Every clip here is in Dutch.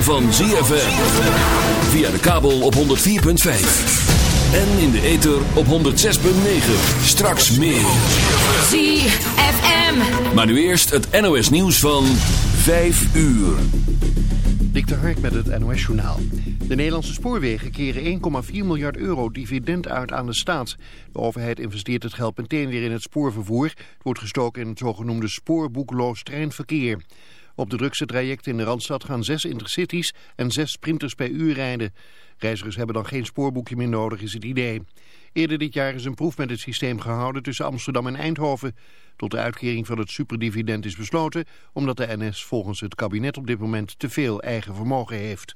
ritme van ZFM. Via de kabel op 104.5. En in de ether op 106.9. Straks meer. ZFM. Maar nu eerst het NOS nieuws van 5 uur. Dik de Hark met het NOS Journaal. De Nederlandse spoorwegen keren 1,4 miljard euro dividend uit aan de staat. De overheid investeert het geld meteen weer in het spoorvervoer. Het wordt gestoken in het zogenoemde spoorboekloos treinverkeer. Op de drukste trajecten in de Randstad gaan zes intercities en zes sprinters per uur rijden. Reizigers hebben dan geen spoorboekje meer nodig, is het idee. Eerder dit jaar is een proef met het systeem gehouden tussen Amsterdam en Eindhoven. Tot de uitkering van het superdividend is besloten... omdat de NS volgens het kabinet op dit moment te veel eigen vermogen heeft.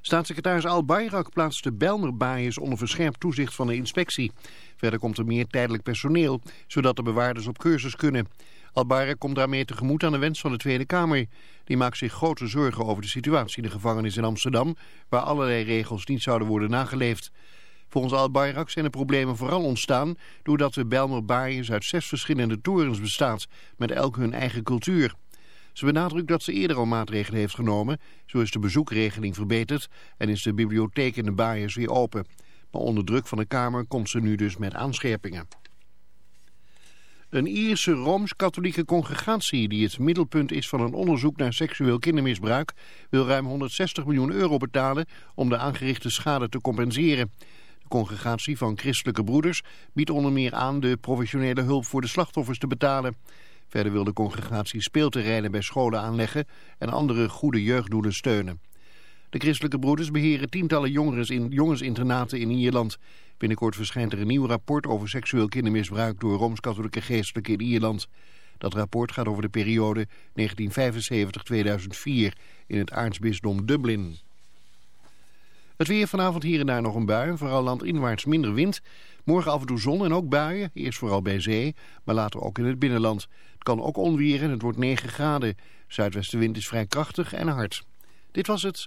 Staatssecretaris Al Bayrak plaatst de Bijlmerbaaiers onder verscherpt toezicht van de inspectie. Verder komt er meer tijdelijk personeel, zodat de bewaarders op cursus kunnen. Al Bayrak komt daarmee tegemoet aan de wens van de Tweede Kamer. Die maakt zich grote zorgen over de situatie in de gevangenis in Amsterdam, waar allerlei regels niet zouden worden nageleefd. Volgens Al Bayrak zijn de problemen vooral ontstaan doordat de Bijlmerbaaiers uit zes verschillende torens bestaat, met elk hun eigen cultuur. Ze benadrukt dat ze eerder al maatregelen heeft genomen. Zo is de bezoekregeling verbeterd en is de bibliotheek in de baaiers weer open. Maar onder druk van de Kamer komt ze nu dus met aanscherpingen. Een Ierse Rooms-Katholieke congregatie die het middelpunt is van een onderzoek naar seksueel kindermisbruik wil ruim 160 miljoen euro betalen om de aangerichte schade te compenseren. De congregatie van christelijke broeders biedt onder meer aan de professionele hulp voor de slachtoffers te betalen. Verder wil de congregatie speelterreinen bij scholen aanleggen en andere goede jeugddoelen steunen. De christelijke broeders beheren tientallen jongens in, jongensinternaten in Ierland. Binnenkort verschijnt er een nieuw rapport over seksueel kindermisbruik door Rooms-Katholieke geestelijken in Ierland. Dat rapport gaat over de periode 1975-2004 in het aartsbisdom Dublin. Het weer vanavond hier en daar nog een bui, vooral landinwaarts minder wind. Morgen af en toe zon en ook buien, eerst vooral bij zee, maar later ook in het binnenland. Het kan ook onweren en het wordt 9 graden. Zuidwestenwind is vrij krachtig en hard. Dit was het.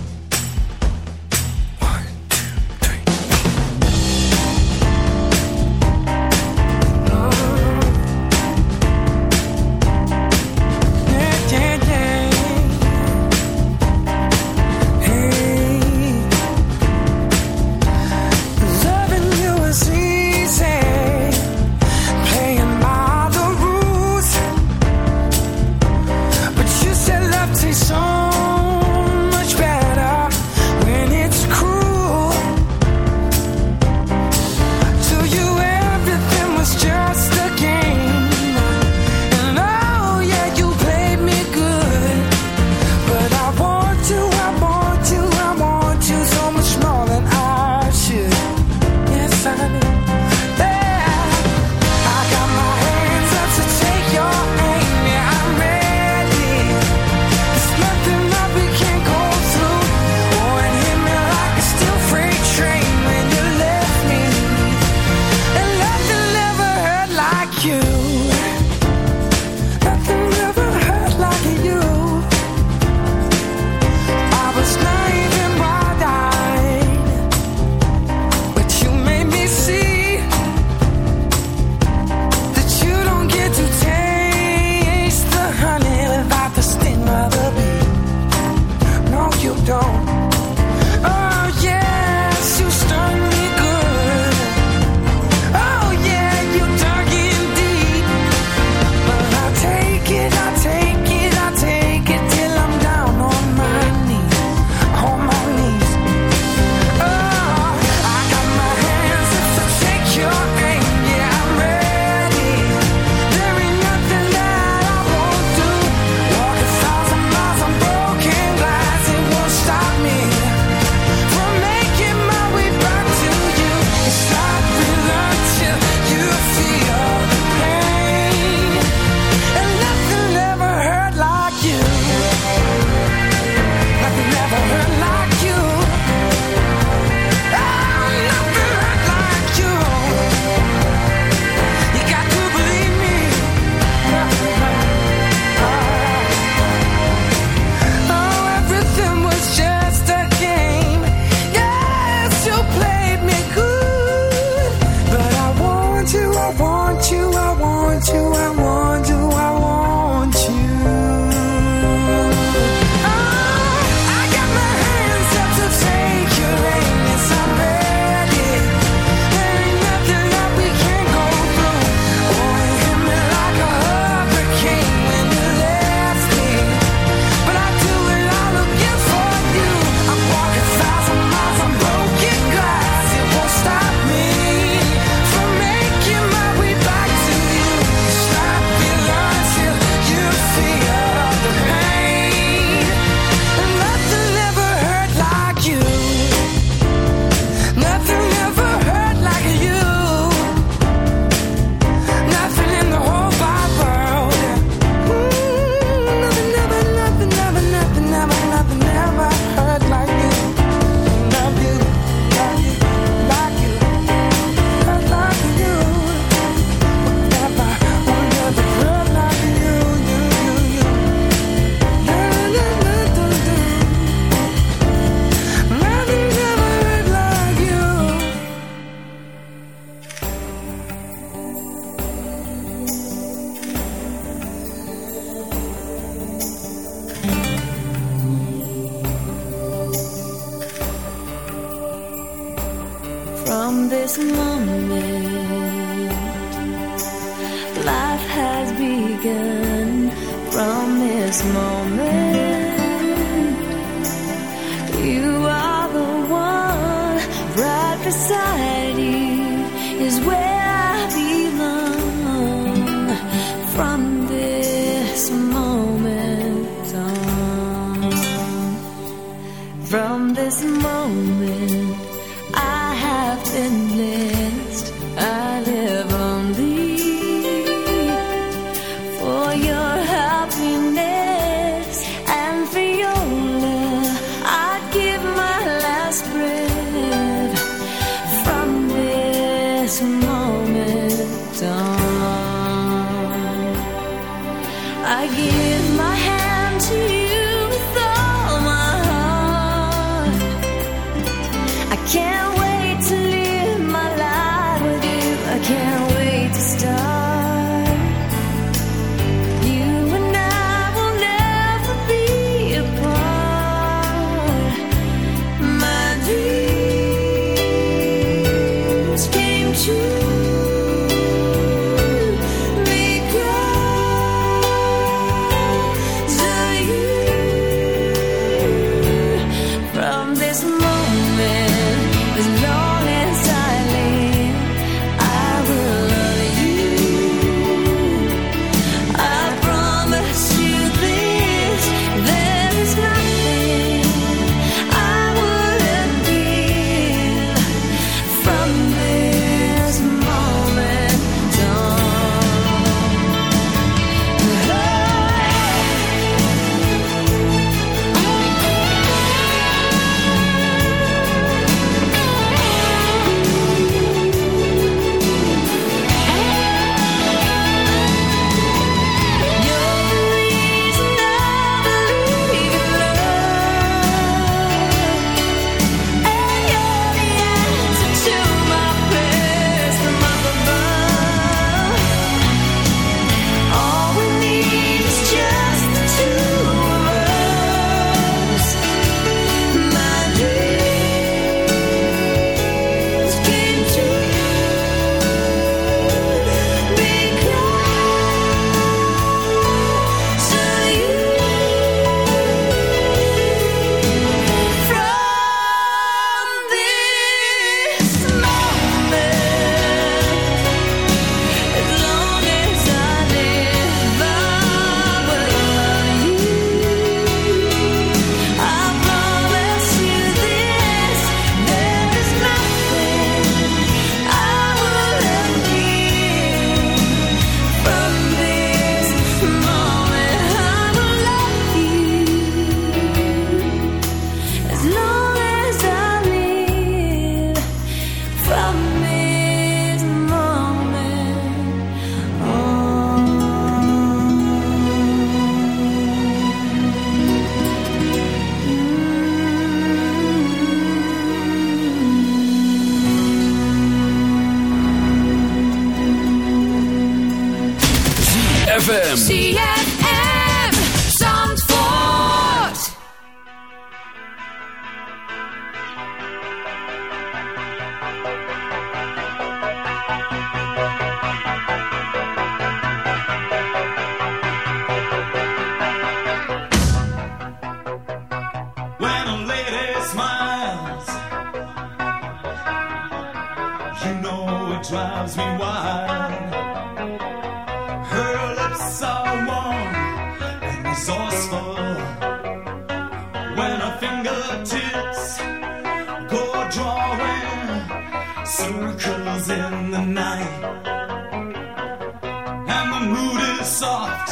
mood is soft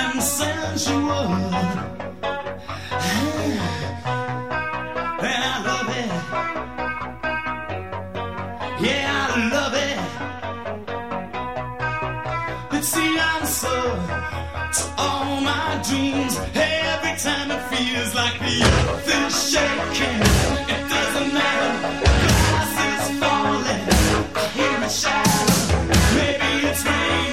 and sensual. I love it. Yeah, I love it. It's the answer to all my dreams. Every time it feels like the earth is shaking. It doesn't matter. Glass is falling. I hear. Maybe it's rain.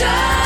shine.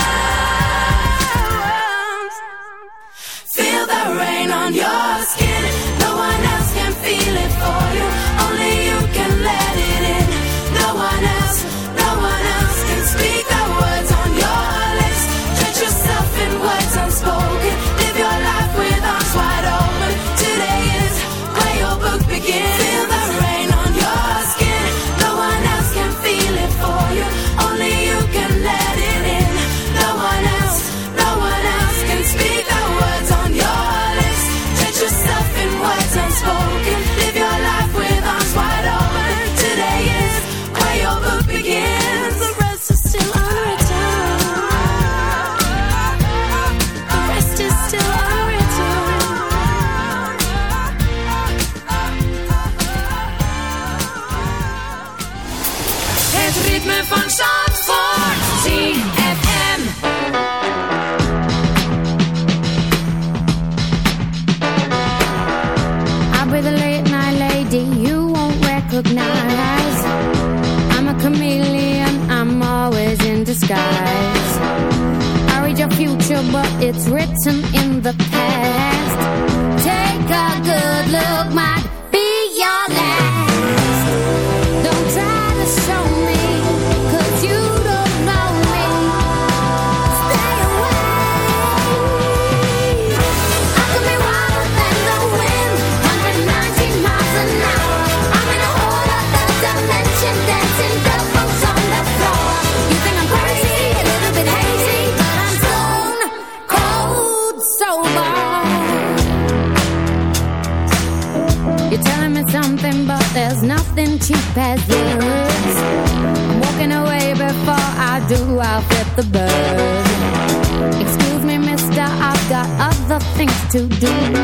It's written to do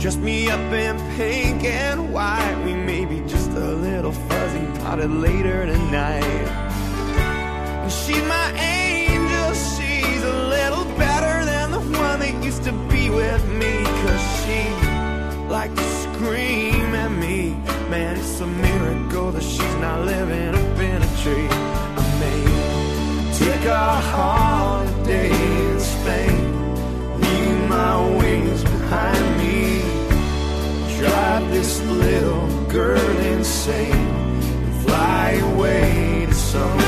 dress me up in pink and white, we may be just a little fuzzy potted later tonight. And she's my angel. She's a little better than the one that used to be with me. Cause she liked to scream at me. Man, it's a girl insane. And fly away to someone.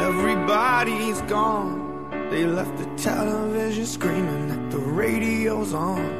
Everybody's gone. They left the television screaming that the radio's on.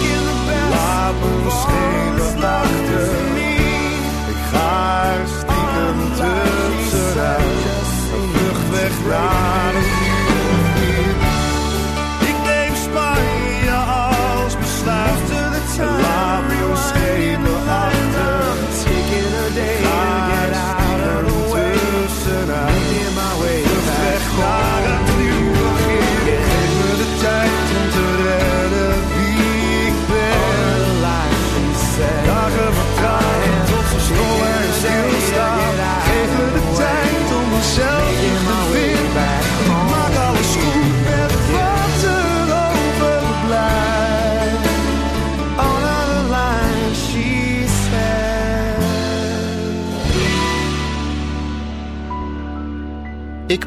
Laat me schepen achter. Ik ga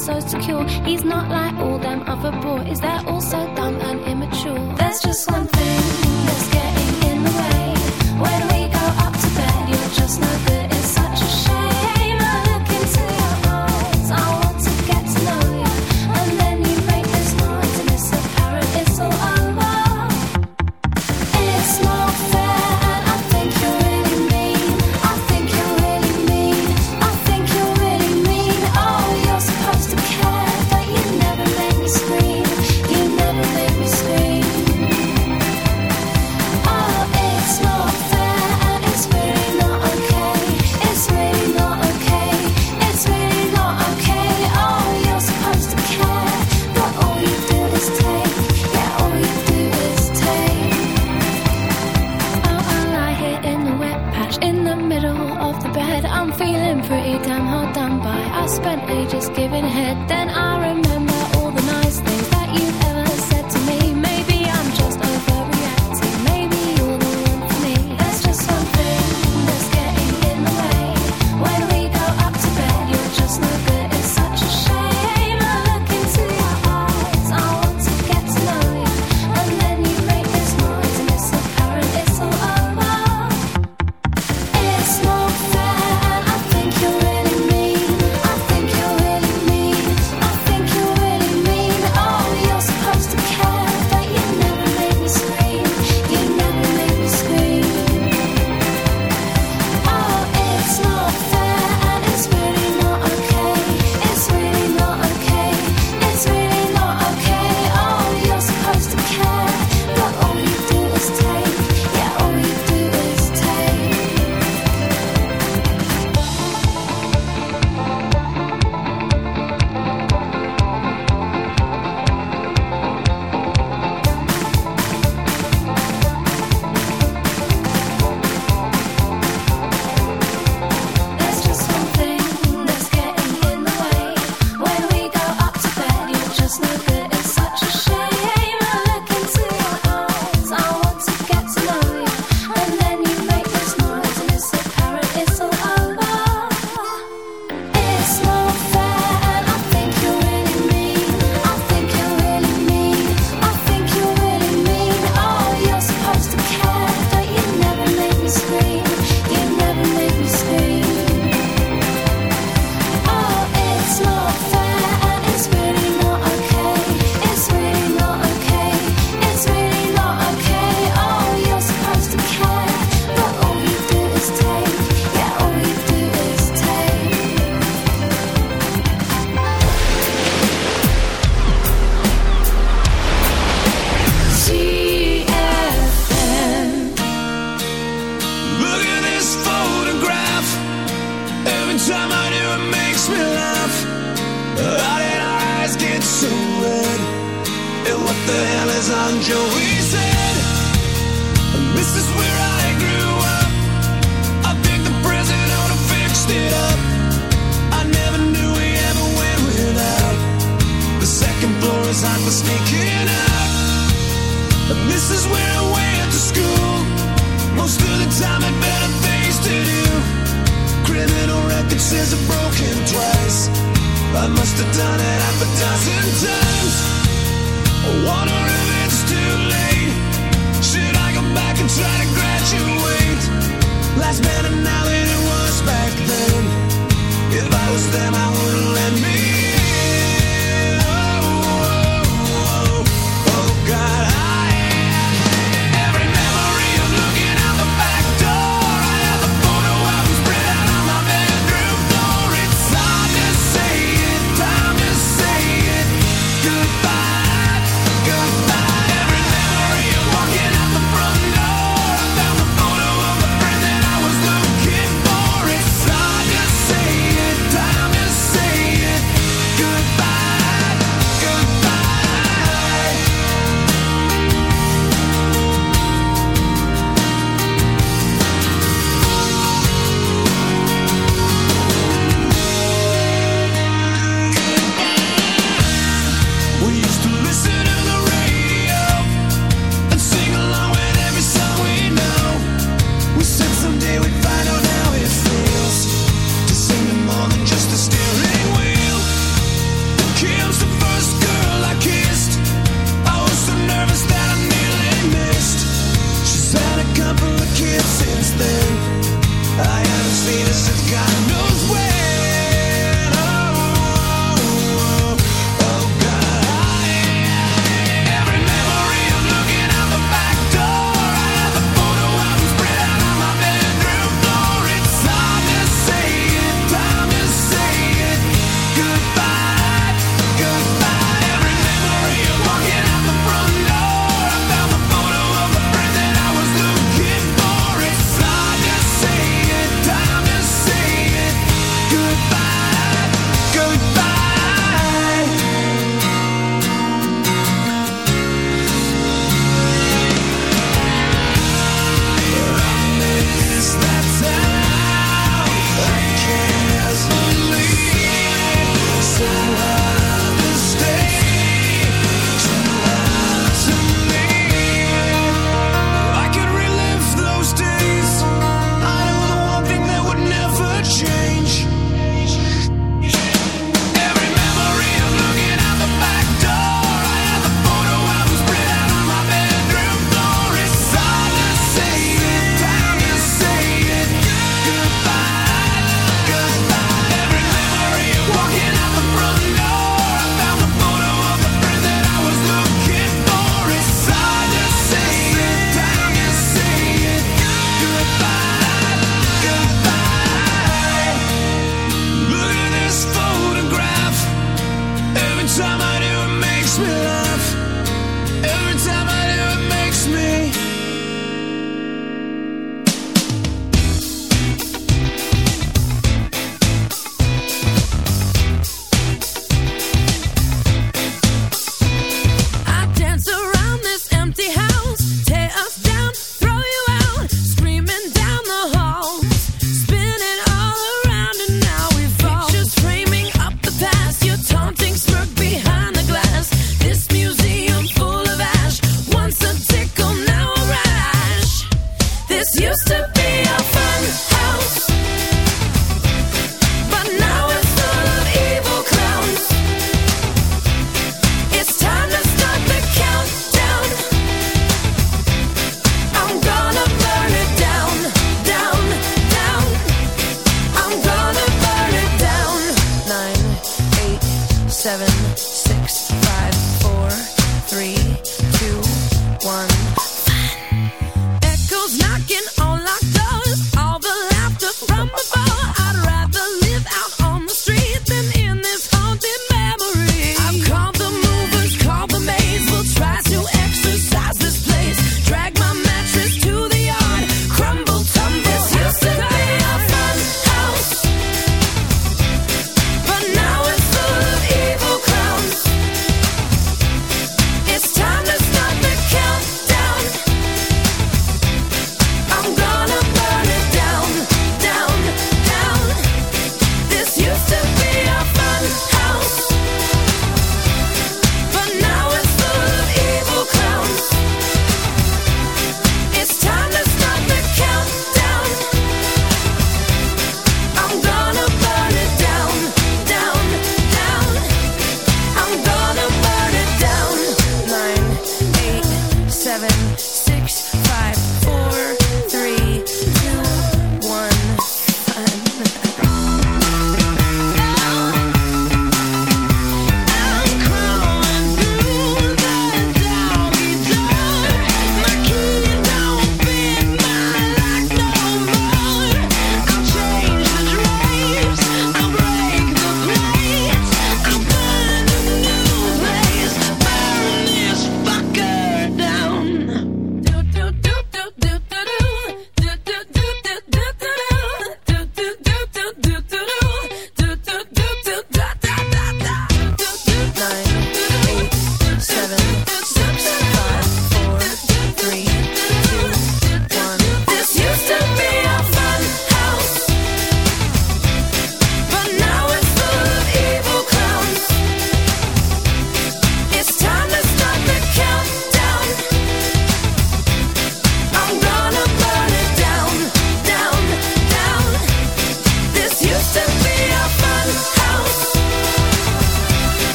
so secure. He's not like all them other boys. is that?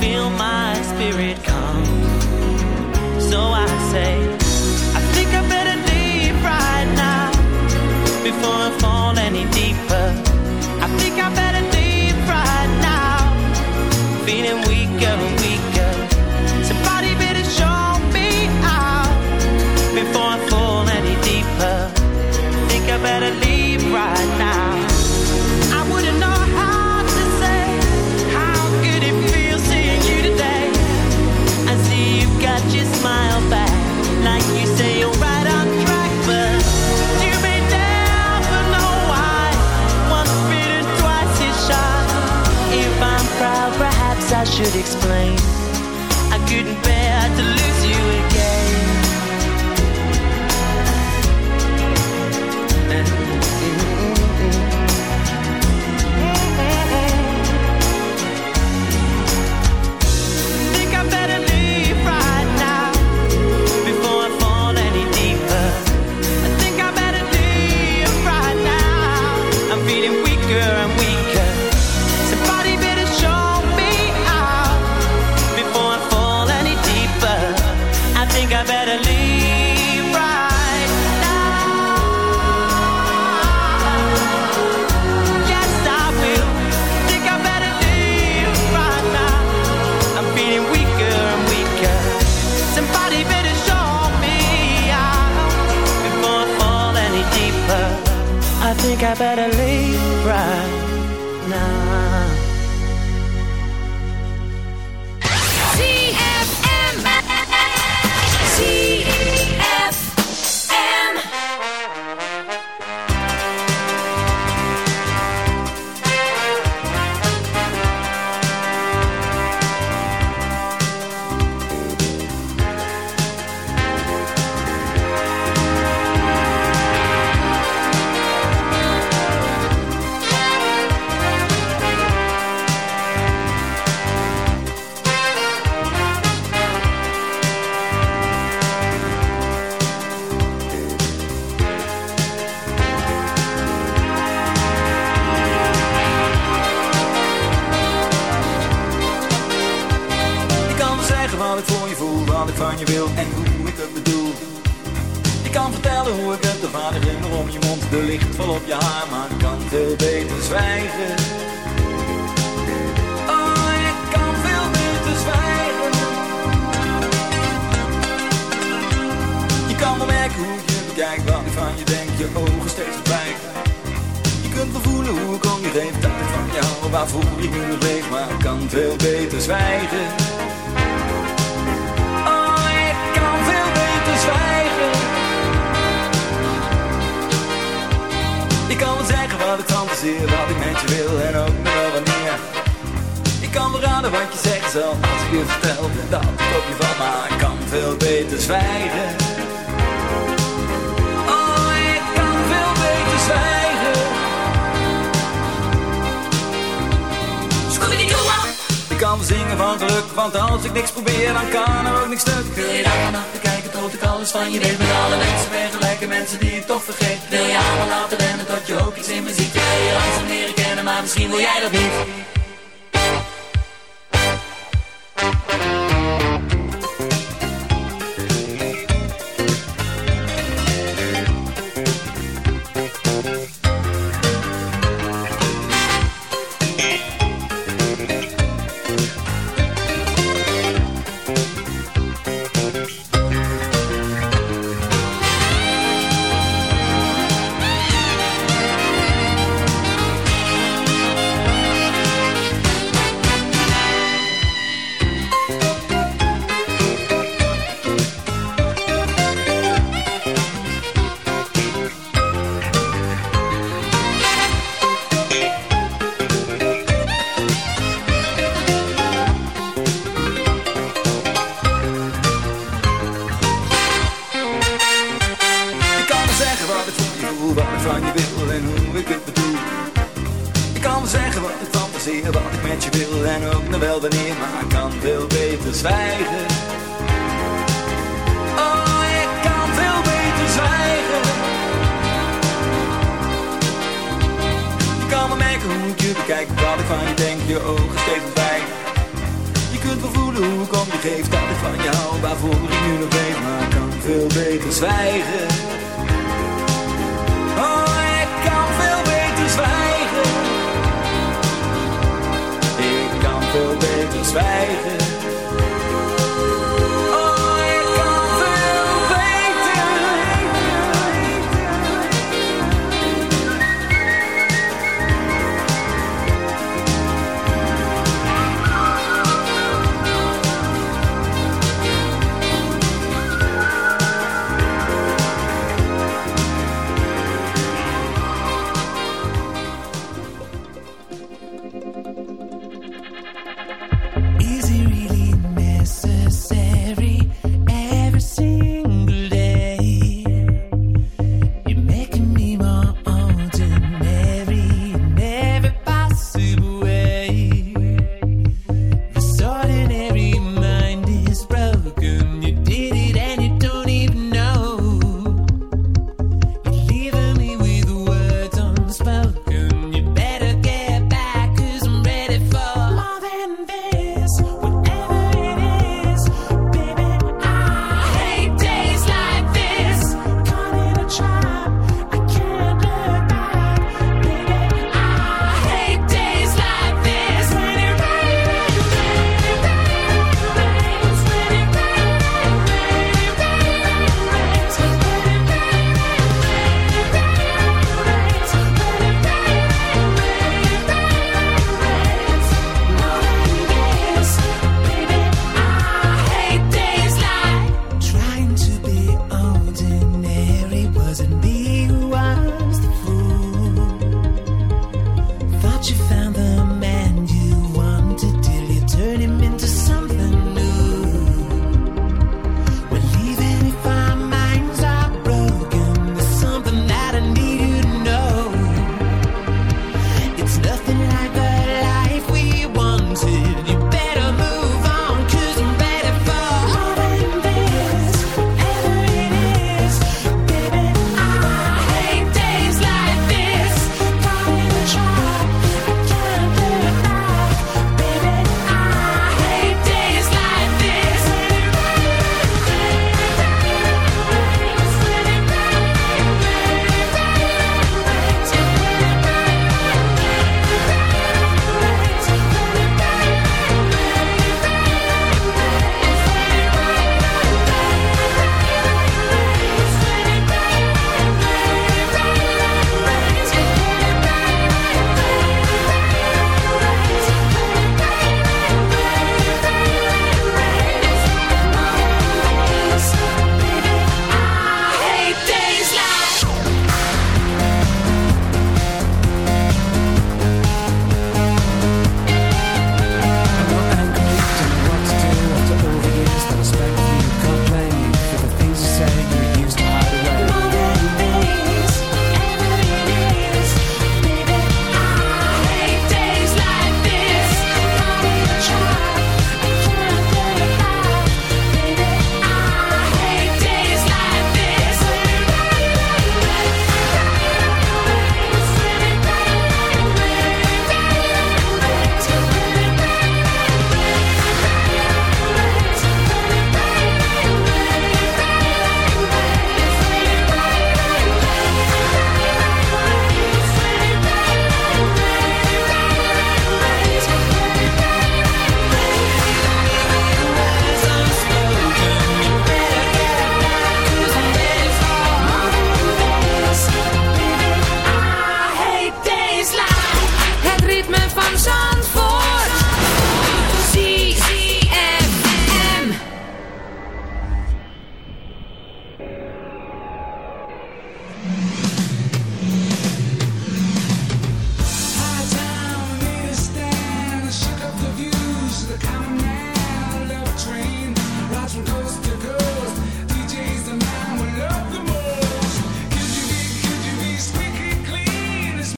feel my spirit calm? So I say, I think I better leave right now before I fall